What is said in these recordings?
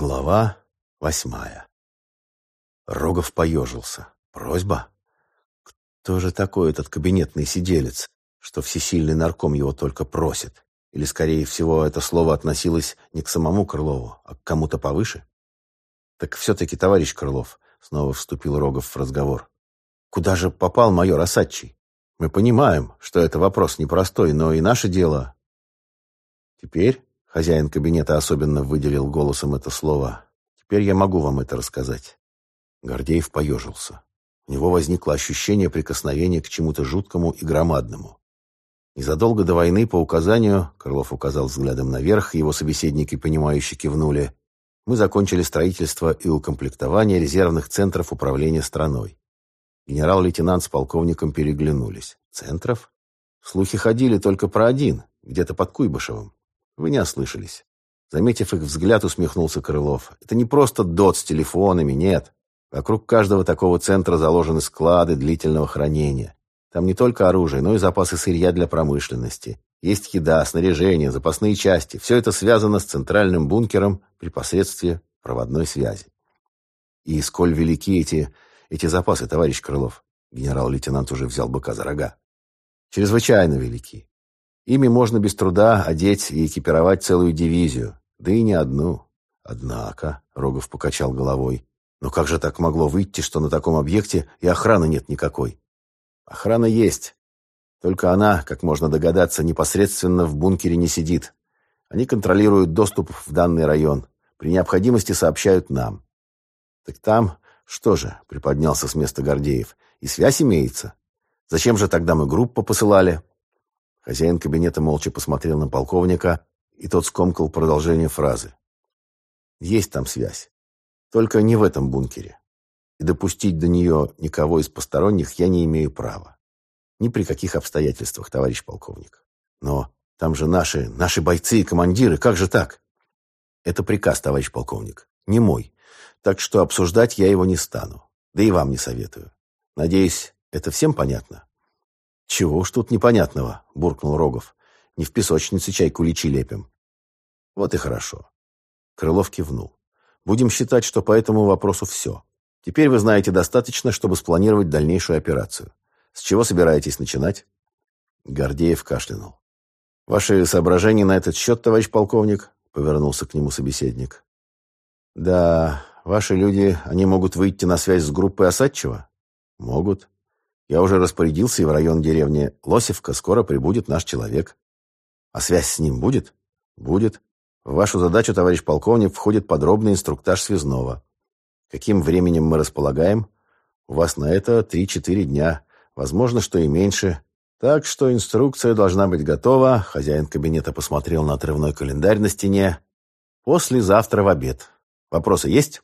Глава восьмая. Рогов поежился. Просьба? Кто же такой этот кабинетный сиделец, что всесильный нарком его только просит? Или, скорее всего, это слово относилось не к самому Крылову, а к кому-то повыше? Так все-таки, товарищ Крылов, снова вступил Рогов в разговор. Куда же попал майор Осадчий? Мы понимаем, что это вопрос непростой, но и наше дело... Теперь Хозяин кабинета особенно выделил голосом это слово. «Теперь я могу вам это рассказать». Гордеев поежился. У него возникло ощущение прикосновения к чему-то жуткому и громадному. Незадолго до войны, по указанию, Крылов указал взглядом наверх, его собеседники, понимающе кивнули, мы закончили строительство и укомплектование резервных центров управления страной. Генерал-лейтенант с полковником переглянулись. Центров? Слухи ходили только про один, где-то под Куйбышевым. Вы не ослышались. Заметив их взгляд, усмехнулся Крылов. Это не просто дот с телефонами, нет. Вокруг каждого такого центра заложены склады длительного хранения. Там не только оружие, но и запасы сырья для промышленности. Есть еда, снаряжение, запасные части. Все это связано с центральным бункером при посредстве проводной связи. И сколь велики эти, эти запасы, товарищ Крылов? Генерал-лейтенант уже взял быка за рога. Чрезвычайно велики. Ими можно без труда одеть и экипировать целую дивизию, да и не одну. Однако, Рогов покачал головой, но как же так могло выйти, что на таком объекте и охраны нет никакой? Охрана есть. Только она, как можно догадаться, непосредственно в бункере не сидит. Они контролируют доступ в данный район. При необходимости сообщают нам. Так там, что же, приподнялся с места Гордеев, и связь имеется. Зачем же тогда мы группу посылали? Хозяин кабинета молча посмотрел на полковника, и тот скомкал продолжение фразы. Есть там связь. Только не в этом бункере. И допустить до нее никого из посторонних я не имею права. Ни при каких обстоятельствах, товарищ полковник. Но там же наши, наши бойцы и командиры, как же так? Это приказ, товарищ полковник, не мой. Так что обсуждать я его не стану. Да и вам не советую. Надеюсь, это всем понятно? «Чего уж тут непонятного?» – буркнул Рогов. «Не в песочнице чай куличи лепим». «Вот и хорошо». Крылов кивнул. «Будем считать, что по этому вопросу все. Теперь вы знаете достаточно, чтобы спланировать дальнейшую операцию. С чего собираетесь начинать?» Гордеев кашлянул. «Ваши соображения на этот счет, товарищ полковник?» – повернулся к нему собеседник. «Да, ваши люди, они могут выйти на связь с группой Осадчева?» «Могут. Я уже распорядился, и в район деревни Лосевка скоро прибудет наш человек. А связь с ним будет? Будет. В вашу задачу, товарищ полковник, входит подробный инструктаж связного. Каким временем мы располагаем? У вас на это 3-4 дня. Возможно, что и меньше. Так что инструкция должна быть готова. Хозяин кабинета посмотрел на отрывной календарь на стене. Послезавтра в обед. Вопросы есть?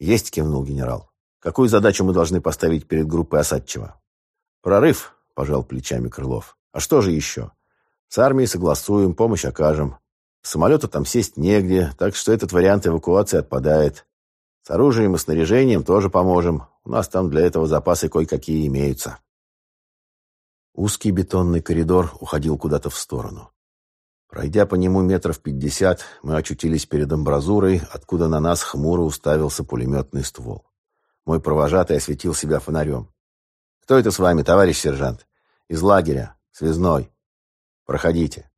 Есть, кивнул генерал. Какую задачу мы должны поставить перед группой Осадчева? «Прорыв», — пожал плечами Крылов. «А что же еще? С армией согласуем, помощь окажем. Самолету там сесть негде, так что этот вариант эвакуации отпадает. С оружием и снаряжением тоже поможем. У нас там для этого запасы кое-какие имеются». Узкий бетонный коридор уходил куда-то в сторону. Пройдя по нему метров пятьдесят, мы очутились перед амбразурой, откуда на нас хмуро уставился пулеметный ствол. Мой провожатый осветил себя фонарем. «Кто это с вами, товарищ сержант?» «Из лагеря. Связной. Проходите».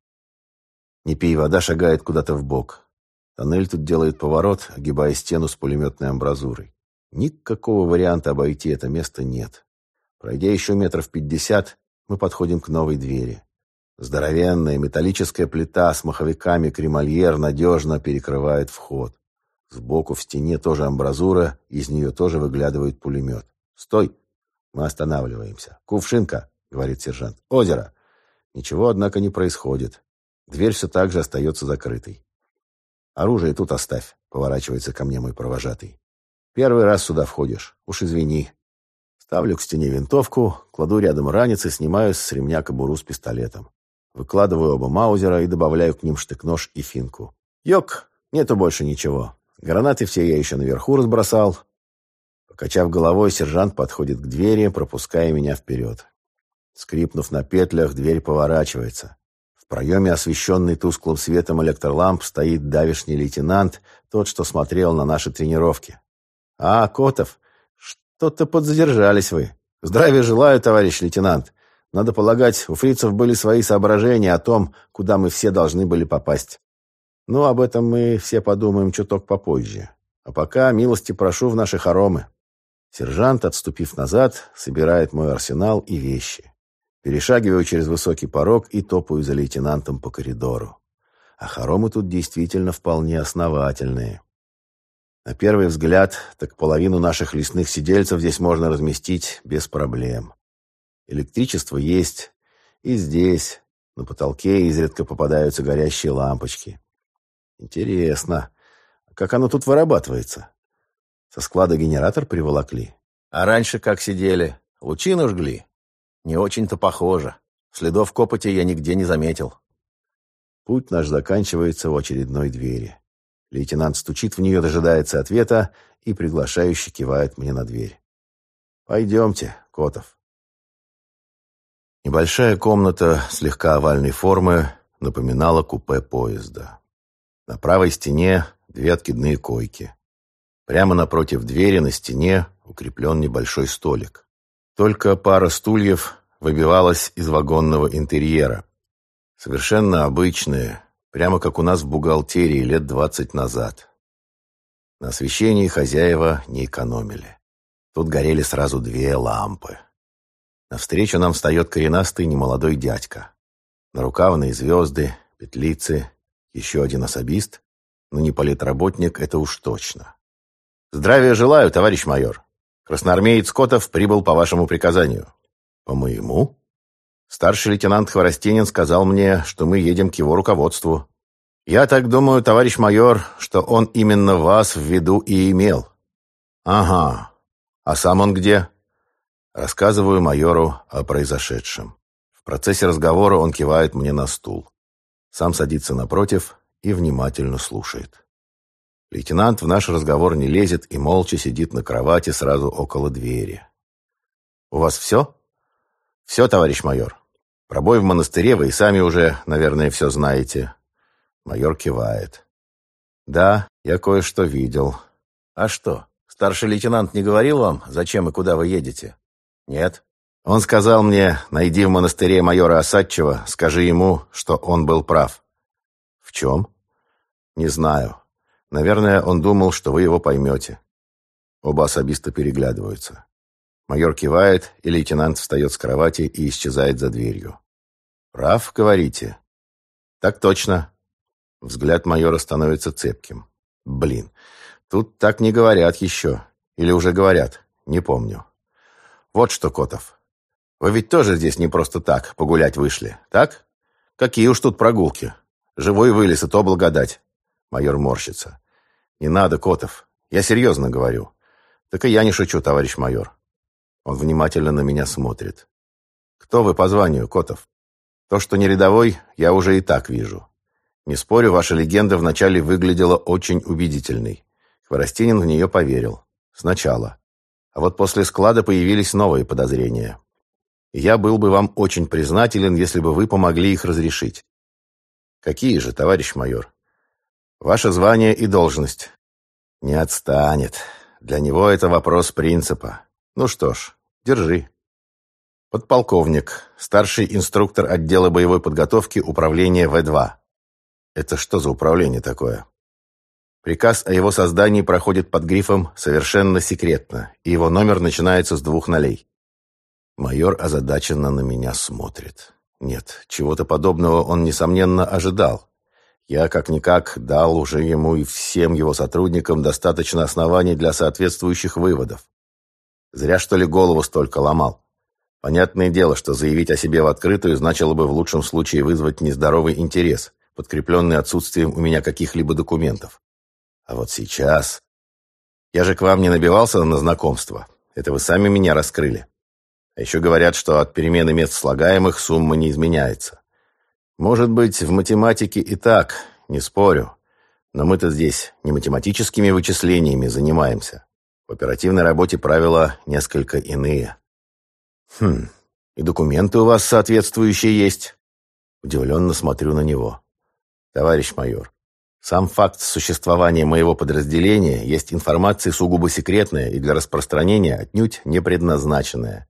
Не пей, вода шагает куда-то в бок. Тоннель тут делает поворот, огибая стену с пулеметной амбразурой. Никакого варианта обойти это место нет. Пройдя еще метров пятьдесят, мы подходим к новой двери. Здоровенная металлическая плита с маховиками кремольер надежно перекрывает вход. Сбоку в стене тоже амбразура, из нее тоже выглядывает пулемет. «Стой!» Мы останавливаемся. «Кувшинка», — говорит сержант. «Озеро». Ничего, однако, не происходит. Дверь все так же остается закрытой. «Оружие тут оставь», — поворачивается ко мне мой провожатый. «Первый раз сюда входишь. Уж извини». Ставлю к стене винтовку, кладу рядом ранец и снимаю с ремня кобуру с пистолетом. Выкладываю оба маузера и добавляю к ним штык-нож и финку. «Йок, нету больше ничего. Гранаты все я еще наверху разбросал. Покачав головой, сержант подходит к двери, пропуская меня вперед. Скрипнув на петлях, дверь поворачивается. В проеме, освещенный тусклым светом электроламп, стоит давишний лейтенант, тот, что смотрел на наши тренировки. А, Котов, что-то подзадержались вы. Здравия желаю, товарищ лейтенант. Надо полагать, у фрицев были свои соображения о том, куда мы все должны были попасть. Но об этом мы все подумаем чуток попозже. А пока милости прошу в наши хоромы. Сержант, отступив назад, собирает мой арсенал и вещи. Перешагиваю через высокий порог и топаю за лейтенантом по коридору. А хоромы тут действительно вполне основательные. На первый взгляд, так половину наших лесных сидельцев здесь можно разместить без проблем. Электричество есть и здесь. На потолке изредка попадаются горящие лампочки. Интересно, как оно тут вырабатывается? Со склада генератор приволокли? А раньше как сидели? Лучину жгли? Не очень-то похоже. Следов копоти я нигде не заметил. Путь наш заканчивается в очередной двери. Лейтенант стучит в нее, дожидается ответа и приглашающе кивает мне на дверь. «Пойдемте, Котов». Небольшая комната слегка овальной формы напоминала купе поезда. На правой стене две откидные койки. Прямо напротив двери на стене укреплен небольшой столик. Только пара стульев выбивалась из вагонного интерьера. Совершенно обычные, прямо как у нас в бухгалтерии лет двадцать назад. На освещении хозяева не экономили. Тут горели сразу две лампы. Навстречу нам встает коренастый немолодой дядька. Нарукавные звезды, петлицы, еще один особист, но не политработник, это уж точно. «Здравия желаю, товарищ майор!» Красноармеец Котов прибыл по вашему приказанию. По моему? Старший лейтенант Хворостенин сказал мне, что мы едем к его руководству. Я так думаю, товарищ майор, что он именно вас в виду и имел. Ага. А сам он где? Рассказываю майору о произошедшем. В процессе разговора он кивает мне на стул. Сам садится напротив и внимательно слушает. Лейтенант в наш разговор не лезет и молча сидит на кровати сразу около двери. «У вас все?» «Все, товарищ майор. Пробой в монастыре вы и сами уже, наверное, все знаете». Майор кивает. «Да, я кое-что видел. А что, старший лейтенант не говорил вам, зачем и куда вы едете?» «Нет». Он сказал мне, найди в монастыре майора Осадчева, скажи ему, что он был прав. «В чем?» «Не знаю. Наверное, он думал, что вы его поймете. Оба особисто переглядываются. Майор кивает, и лейтенант встает с кровати и исчезает за дверью. «Прав, говорите?» «Так точно». Взгляд майора становится цепким. «Блин, тут так не говорят еще. Или уже говорят, не помню. Вот что, Котов, вы ведь тоже здесь не просто так погулять вышли, так? Какие уж тут прогулки. Живой вылез, и то благодать. Майор морщится. «Не надо, Котов. Я серьезно говорю. Так и я не шучу, товарищ майор». Он внимательно на меня смотрит. «Кто вы по званию, Котов?» «То, что не рядовой, я уже и так вижу. Не спорю, ваша легенда вначале выглядела очень убедительной. Хворостинин в нее поверил. Сначала. А вот после склада появились новые подозрения. Я был бы вам очень признателен, если бы вы помогли их разрешить. Какие же, товарищ майор? Ваше звание и должность. Не отстанет. Для него это вопрос принципа. Ну что ж, держи. Подполковник, старший инструктор отдела боевой подготовки управления В2. Это что за управление такое? Приказ о его создании проходит под грифом «совершенно секретно», и его номер начинается с двух нолей. Майор озадаченно на меня смотрит. Нет, чего-то подобного он, несомненно, ожидал. Я, как-никак, дал уже ему и всем его сотрудникам достаточно оснований для соответствующих выводов. Зря, что ли, голову столько ломал. Понятное дело, что заявить о себе в открытую значило бы в лучшем случае вызвать нездоровый интерес, подкрепленный отсутствием у меня каких-либо документов. А вот сейчас... Я же к вам не набивался на знакомство. Это вы сами меня раскрыли. А еще говорят, что от перемены мест слагаемых сумма не изменяется. Может быть, в математике и так, не спорю. Но мы-то здесь не математическими вычислениями занимаемся. В оперативной работе правила несколько иные. Хм, и документы у вас соответствующие есть? Удивленно смотрю на него. Товарищ майор, Сам факт существования моего подразделения есть информация сугубо секретная и для распространения отнюдь не предназначенная.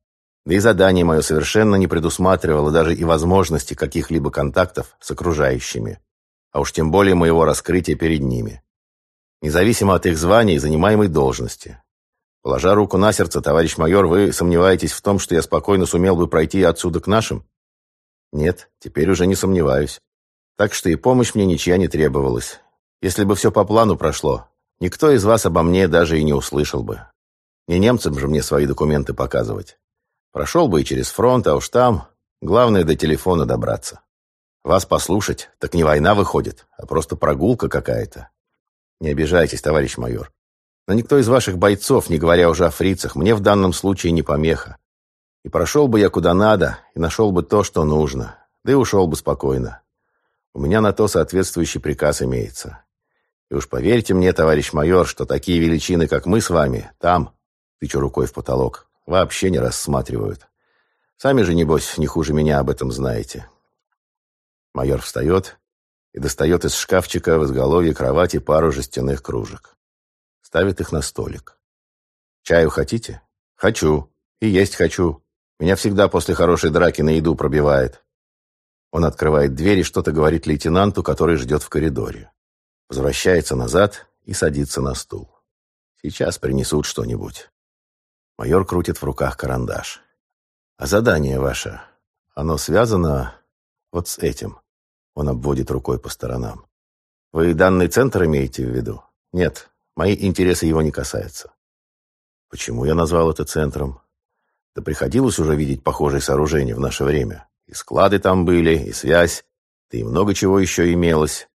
Да и задание мое совершенно не предусматривало даже и возможности каких-либо контактов с окружающими, а уж тем более моего раскрытия перед ними. Независимо от их звания и занимаемой должности. Положа руку на сердце, товарищ майор, вы сомневаетесь в том, что я спокойно сумел бы пройти отсюда к нашим? Нет, теперь уже не сомневаюсь. Так что и помощь мне ничья не требовалась. Если бы все по плану прошло, никто из вас обо мне даже и не услышал бы. Не немцам же мне свои документы показывать. Прошел бы и через фронт, а уж там главное до телефона добраться. Вас послушать, так не война выходит, а просто прогулка какая-то. Не обижайтесь, товарищ майор. Но никто из ваших бойцов, не говоря уже о фрицах, мне в данном случае не помеха. И прошел бы я куда надо, и нашел бы то, что нужно, да и ушел бы спокойно. У меня на то соответствующий приказ имеется. И уж поверьте мне, товарищ майор, что такие величины, как мы с вами, там, тычу рукой в потолок, вообще не рассматривают. Сами же, небось, не хуже меня об этом знаете. Майор встает и достает из шкафчика в изголовье кровати пару жестяных кружек. Ставит их на столик. «Чаю хотите?» «Хочу. И есть хочу. Меня всегда после хорошей драки на еду пробивает». Он открывает дверь и что-то говорит лейтенанту, который ждет в коридоре. Возвращается назад и садится на стул. Сейчас принесут что-нибудь. Майор крутит в руках карандаш. А задание ваше, оно связано вот с этим. Он обводит рукой по сторонам. Вы данный центр имеете в виду? Нет, мои интересы его не касаются. Почему я назвал это центром? Да приходилось уже видеть похожие сооружения в наше время. И склады там были, и связь, да и много чего еще имелось.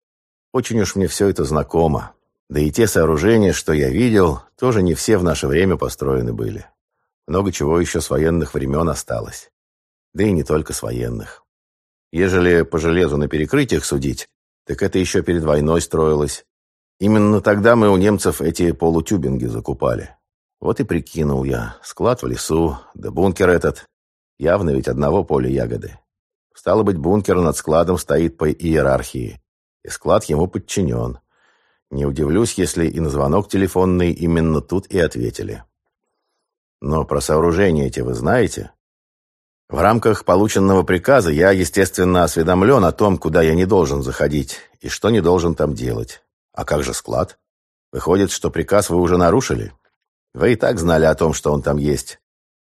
Очень уж мне все это знакомо. Да и те сооружения, что я видел, тоже не все в наше время построены были. Много чего еще с военных времен осталось. Да и не только с военных. Ежели по железу на перекрытиях судить, так это еще перед войной строилось. Именно тогда мы у немцев эти полутюбинги закупали. Вот и прикинул я. Склад в лесу, да бункер этот. Явно ведь одного поля ягоды. Стало быть, бункер над складом стоит по иерархии и склад ему подчинен. Не удивлюсь, если и на звонок телефонный именно тут и ответили. Но про сооружения эти вы знаете? В рамках полученного приказа я, естественно, осведомлен о том, куда я не должен заходить и что не должен там делать. А как же склад? Выходит, что приказ вы уже нарушили? Вы и так знали о том, что он там есть.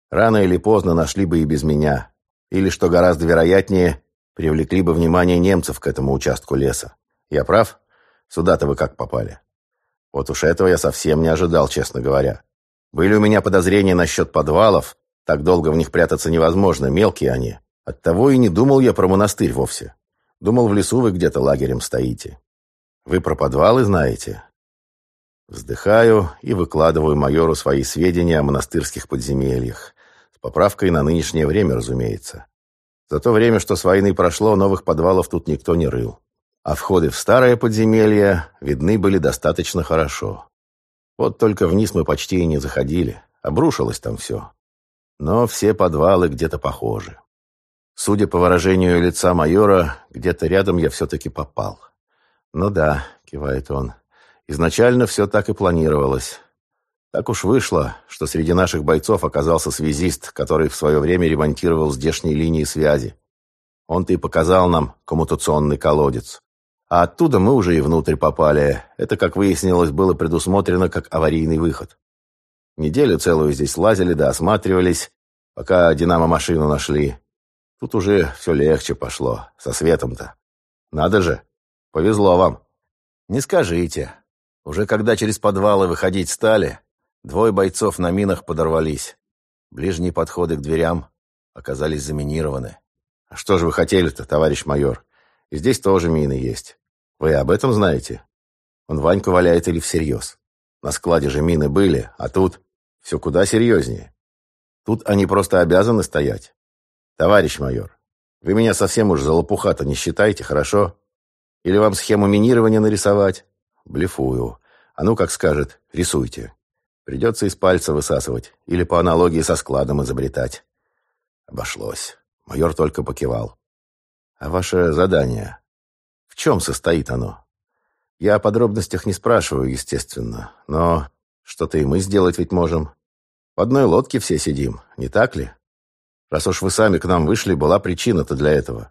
Рано или поздно нашли бы и без меня. Или, что гораздо вероятнее, привлекли бы внимание немцев к этому участку леса. Я прав? Сюда-то вы как попали? Вот уж этого я совсем не ожидал, честно говоря. Были у меня подозрения насчет подвалов. Так долго в них прятаться невозможно, мелкие они. Оттого и не думал я про монастырь вовсе. Думал, в лесу вы где-то лагерем стоите. Вы про подвалы знаете? Вздыхаю и выкладываю майору свои сведения о монастырских подземельях. С поправкой на нынешнее время, разумеется. За то время, что с войны прошло, новых подвалов тут никто не рыл а входы в старое подземелье видны были достаточно хорошо. Вот только вниз мы почти и не заходили, обрушилось там все. Но все подвалы где-то похожи. Судя по выражению лица майора, где-то рядом я все-таки попал. «Ну да», — кивает он, — «изначально все так и планировалось». Так уж вышло, что среди наших бойцов оказался связист, который в свое время ремонтировал здешние линии связи. Он-то и показал нам коммутационный колодец. А оттуда мы уже и внутрь попали. Это, как выяснилось, было предусмотрено как аварийный выход. Неделю целую здесь лазили да осматривались, пока динамо-машину нашли. Тут уже все легче пошло, со светом-то. Надо же, повезло вам. Не скажите. Уже когда через подвалы выходить стали, двое бойцов на минах подорвались. Ближние подходы к дверям оказались заминированы. А что же вы хотели-то, товарищ майор? И здесь тоже мины есть. Вы об этом знаете? Он Ваньку валяет или всерьез? На складе же мины были, а тут все куда серьезнее. Тут они просто обязаны стоять. Товарищ майор, вы меня совсем уж за лопуха-то не считаете, хорошо? Или вам схему минирования нарисовать? Блефую. А ну, как скажет, рисуйте. Придется из пальца высасывать или по аналогии со складом изобретать. Обошлось. Майор только покивал. А ваше задание? В чем состоит оно? Я о подробностях не спрашиваю, естественно, но что-то и мы сделать ведь можем. В одной лодке все сидим, не так ли? Раз уж вы сами к нам вышли, была причина-то для этого.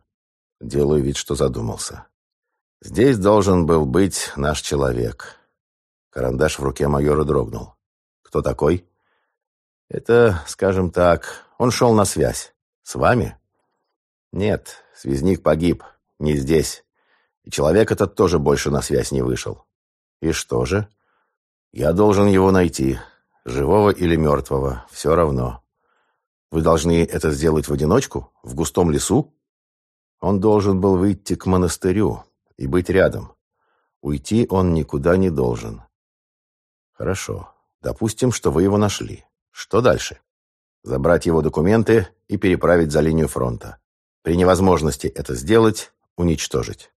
Делаю вид, что задумался. Здесь должен был быть наш человек. Карандаш в руке майора дрогнул. Кто такой? Это, скажем так, он шел на связь. С вами? Нет, связник погиб. Не здесь. И человек этот тоже больше на связь не вышел. И что же? Я должен его найти. Живого или мертвого, все равно. Вы должны это сделать в одиночку? В густом лесу? Он должен был выйти к монастырю и быть рядом. Уйти он никуда не должен. Хорошо. Допустим, что вы его нашли. Что дальше? Забрать его документы и переправить за линию фронта. При невозможности это сделать, уничтожить.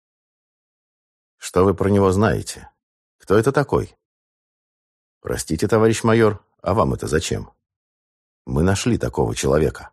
Что вы про него знаете? Кто это такой? Простите, товарищ майор, а вам это зачем? Мы нашли такого человека.